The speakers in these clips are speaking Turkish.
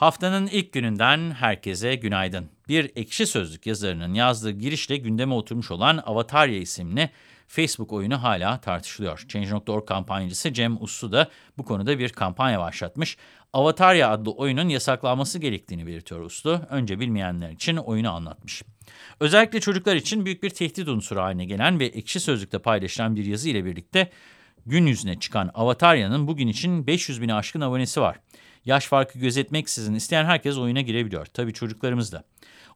Haftanın ilk gününden herkese günaydın. Bir ekşi sözlük yazarının yazdığı girişle gündeme oturmuş olan Avatarya isimli Facebook oyunu hala tartışılıyor. Change.org kampanyacısı Cem Uslu da bu konuda bir kampanya başlatmış. Avatarya adlı oyunun yasaklanması gerektiğini belirtiyor Uslu. Önce bilmeyenler için oyunu anlatmış. Özellikle çocuklar için büyük bir tehdit unsuru haline gelen ve ekşi sözlükte paylaşılan bir yazı ile birlikte gün yüzüne çıkan Avatarya'nın bugün için 500 bini aşkın abonesi var. Yaş farkı gözetmeksizin isteyen herkes oyuna girebiliyor. Tabii çocuklarımız da.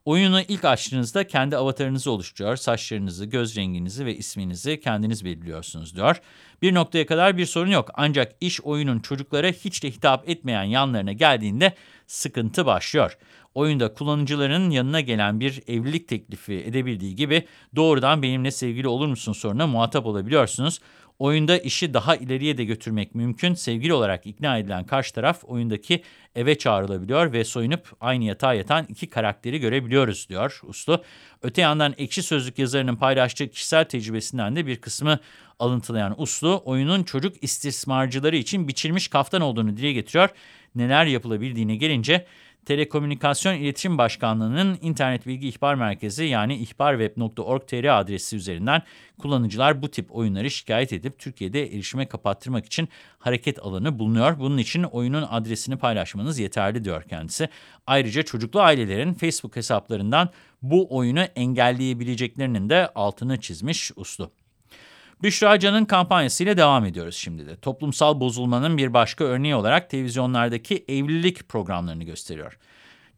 Oyunu ilk açtığınızda kendi avatarınızı oluşturuyor. Saçlarınızı, göz renginizi ve isminizi kendiniz belirliyorsunuz diyor. Bir noktaya kadar bir sorun yok. Ancak iş oyunun çocuklara hiç de hitap etmeyen yanlarına geldiğinde sıkıntı başlıyor. Oyunda kullanıcıların yanına gelen bir evlilik teklifi edebildiği gibi doğrudan benimle sevgili olur musun soruna muhatap olabiliyorsunuz. Oyunda işi daha ileriye de götürmek mümkün. Sevgili olarak ikna edilen karşı taraf oyundaki eve çağrılabiliyor ve soyunup aynı yatağa yatan iki karakteri görebiliyoruz diyor Uslu. Öte yandan Ekşi Sözlük yazarının paylaştığı kişisel tecrübesinden de bir kısmı alıntılayan Uslu, oyunun çocuk istismarcıları için biçilmiş kaftan olduğunu dile getiriyor. Neler yapılabildiğine gelince Telekomünikasyon İletişim Başkanlığı'nın internet bilgi ihbar merkezi yani ihbarweb.org.tr adresi üzerinden kullanıcılar bu tip oyunları şikayet edip Türkiye'de erişime kapattırmak için hareket alanı bulunuyor. Bunun için oyunun adresini paylaşmanız yeterli diyor kendisi. Ayrıca çocuklu ailelerin Facebook hesaplarından bu oyunu engelleyebileceklerinin de altını çizmiş Uslu. Büşra Can'ın kampanyasıyla devam ediyoruz şimdi de. Toplumsal bozulmanın bir başka örneği olarak televizyonlardaki evlilik programlarını gösteriyor.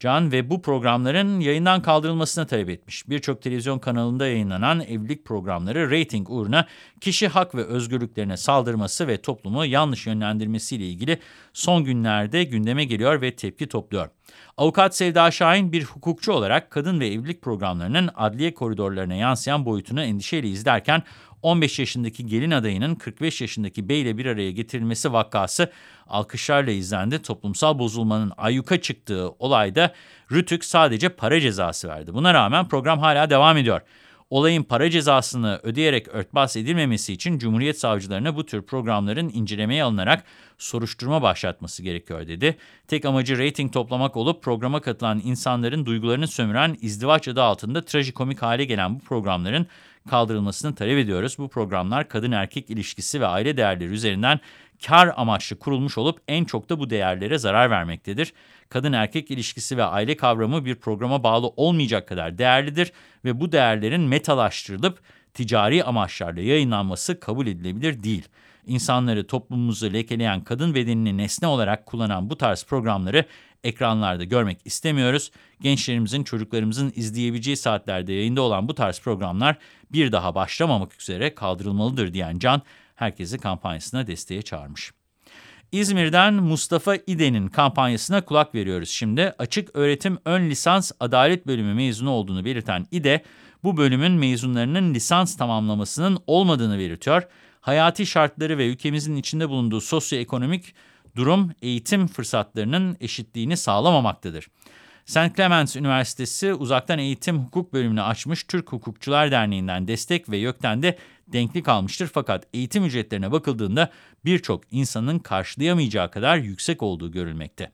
Can ve bu programların yayından kaldırılmasını talep etmiş. Birçok televizyon kanalında yayınlanan evlilik programları reyting uğruna kişi hak ve özgürlüklerine saldırması ve toplumu yanlış yönlendirmesiyle ilgili son günlerde gündeme geliyor ve tepki topluyor. Avukat Sevda Şahin bir hukukçu olarak kadın ve evlilik programlarının adliye koridorlarına yansıyan boyutunu endişeyle izlerken 15 yaşındaki gelin adayının 45 yaşındaki beyle bir araya getirilmesi vakası alkışlarla izlendi. Toplumsal bozulmanın ayyuka çıktığı olayda Rütük sadece para cezası verdi. Buna rağmen program hala devam ediyor. Olayın para cezasını ödeyerek örtbas edilmemesi için Cumhuriyet savcılarına bu tür programların incelemeye alınarak soruşturma başlatması gerekiyor dedi. Tek amacı reyting toplamak olup programa katılan insanların duygularını sömüren izdivaç adı altında trajikomik hale gelen bu programların kaldırılmasını talep ediyoruz. Bu programlar kadın erkek ilişkisi ve aile değerleri üzerinden kar amaçlı kurulmuş olup en çok da bu değerlere zarar vermektedir. Kadın erkek ilişkisi ve aile kavramı bir programa bağlı olmayacak kadar değerlidir ve bu değerlerin metalaştırılıp ticari amaçlarla yayınlanması kabul edilebilir değil. İnsanları toplumumuzu lekeleyen kadın bedenini nesne olarak kullanan bu tarz programları ekranlarda görmek istemiyoruz. Gençlerimizin, çocuklarımızın izleyebileceği saatlerde yayında olan bu tarz programlar bir daha başlamamak üzere kaldırılmalıdır diyen Can, herkesi kampanyasına desteğe çağırmış. İzmir'den Mustafa İde'nin kampanyasına kulak veriyoruz şimdi. Açık Öğretim Ön Lisans Adalet Bölümü mezunu olduğunu belirten İde, bu bölümün mezunlarının lisans tamamlamasının olmadığını belirtiyor. Hayati şartları ve ülkemizin içinde bulunduğu sosyoekonomik durum eğitim fırsatlarının eşitliğini sağlamamaktadır. St. Clements Üniversitesi uzaktan eğitim hukuk bölümünü açmış Türk Hukukçular Derneği'nden destek ve YÖK'ten de denklik almıştır. Fakat eğitim ücretlerine bakıldığında birçok insanın karşılayamayacağı kadar yüksek olduğu görülmekte.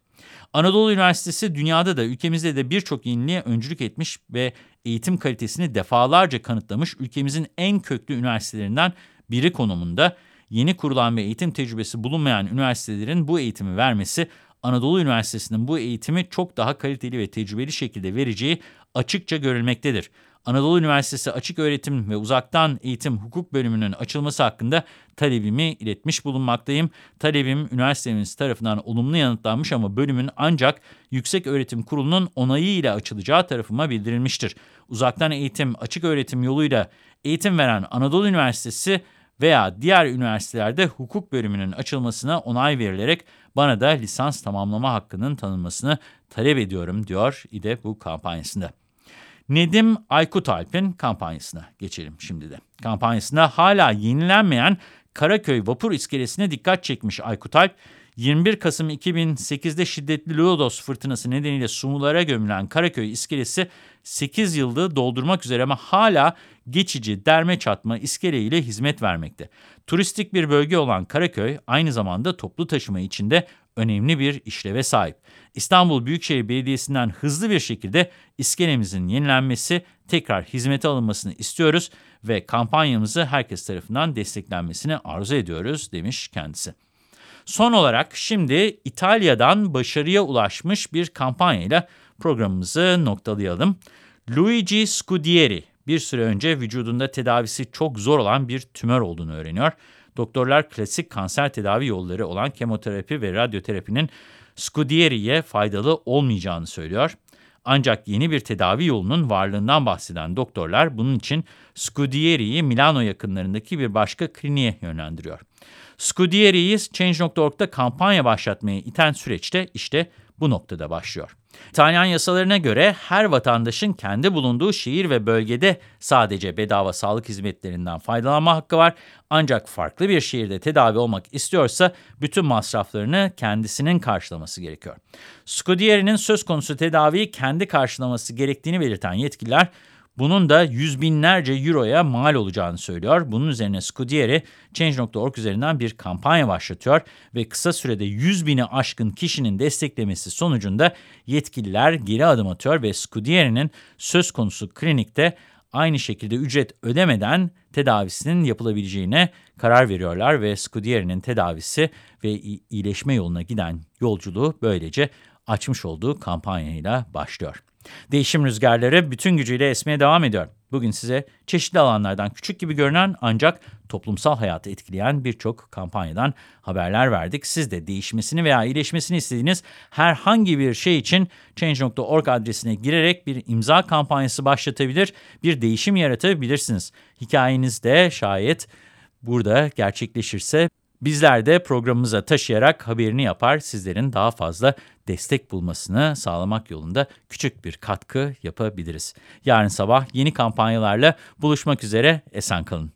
Anadolu Üniversitesi dünyada da ülkemizde de birçok yeniliğe öncülük etmiş ve eğitim kalitesini defalarca kanıtlamış ülkemizin en köklü üniversitelerinden biri konumunda yeni kurulan ve eğitim tecrübesi bulunmayan üniversitelerin bu eğitimi vermesi, Anadolu Üniversitesi'nin bu eğitimi çok daha kaliteli ve tecrübeli şekilde vereceği açıkça görülmektedir. Anadolu Üniversitesi Açık Öğretim ve Uzaktan Eğitim Hukuk Bölümünün açılması hakkında talebimi iletmiş bulunmaktayım. Talebim üniversitemiz tarafından olumlu yanıtlanmış ama bölümün ancak Yüksek Öğretim Kurulu'nun onayıyla açılacağı tarafıma bildirilmiştir. Uzaktan eğitim, açık öğretim yoluyla eğitim veren Anadolu Üniversitesi veya diğer üniversitelerde hukuk bölümünün açılmasına onay verilerek bana da lisans tamamlama hakkının tanınmasını talep ediyorum diyor İDE bu kampanyasında. Nedim Aykut Alp'in kampanyasına geçelim şimdi de. Kampanyasında hala yenilenmeyen Karaköy vapur iskelesine dikkat çekmiş Aykut Alp, 21 Kasım 2008'de şiddetli Lodos fırtınası nedeniyle sumulara gömülen Karaköy iskelesi 8 yılda doldurmak üzere ama hala geçici derme çatma iskele ile hizmet vermekte. Turistik bir bölge olan Karaköy aynı zamanda toplu taşıma içinde önemli bir işleve sahip. İstanbul Büyükşehir Belediyesi'nden hızlı bir şekilde iskelemizin yenilenmesi, tekrar hizmete alınmasını istiyoruz ve kampanyamızı herkes tarafından desteklenmesini arzu ediyoruz demiş kendisi. Son olarak şimdi İtalya'dan başarıya ulaşmış bir kampanyayla programımızı noktalayalım. Luigi Scudieri bir süre önce vücudunda tedavisi çok zor olan bir tümör olduğunu öğreniyor. Doktorlar klasik kanser tedavi yolları olan kemoterapi ve radyoterapinin Scudieri'ye faydalı olmayacağını söylüyor. Ancak yeni bir tedavi yolunun varlığından bahseden doktorlar bunun için Scudieri'yi Milano yakınlarındaki bir başka kliniğe yönlendiriyor. Scudieri'yi Change.org'da kampanya başlatmaya iten süreçte işte bu noktada başlıyor. İtalyan yasalarına göre her vatandaşın kendi bulunduğu şehir ve bölgede sadece bedava sağlık hizmetlerinden faydalanma hakkı var. Ancak farklı bir şehirde tedavi olmak istiyorsa bütün masraflarını kendisinin karşılaması gerekiyor. Scudieri'nin söz konusu tedaviyi kendi karşılaması gerektiğini belirten yetkililer bunun da yüz binlerce euroya mal olacağını söylüyor. Bunun üzerine Scudieri, Change.org üzerinden bir kampanya başlatıyor ve kısa sürede 100 bini aşkın kişinin desteklemesi sonucunda yetkililer geri adım atıyor ve Scudieri'nin söz konusu klinikte aynı şekilde ücret ödemeden tedavisinin yapılabileceğine karar veriyorlar ve Scudieri'nin tedavisi ve iyileşme yoluna giden yolculuğu böylece açmış olduğu kampanyayla başlıyor. Değişim rüzgarları bütün gücüyle esmeye devam ediyor. Bugün size çeşitli alanlardan küçük gibi görünen ancak toplumsal hayatı etkileyen birçok kampanyadan haberler verdik. Siz de değişmesini veya iyileşmesini istediğiniz herhangi bir şey için Change.org adresine girerek bir imza kampanyası başlatabilir, bir değişim yaratabilirsiniz. Hikayeniz de şayet burada gerçekleşirse Bizler de programımıza taşıyarak haberini yapar, sizlerin daha fazla destek bulmasını sağlamak yolunda küçük bir katkı yapabiliriz. Yarın sabah yeni kampanyalarla buluşmak üzere, esen kalın.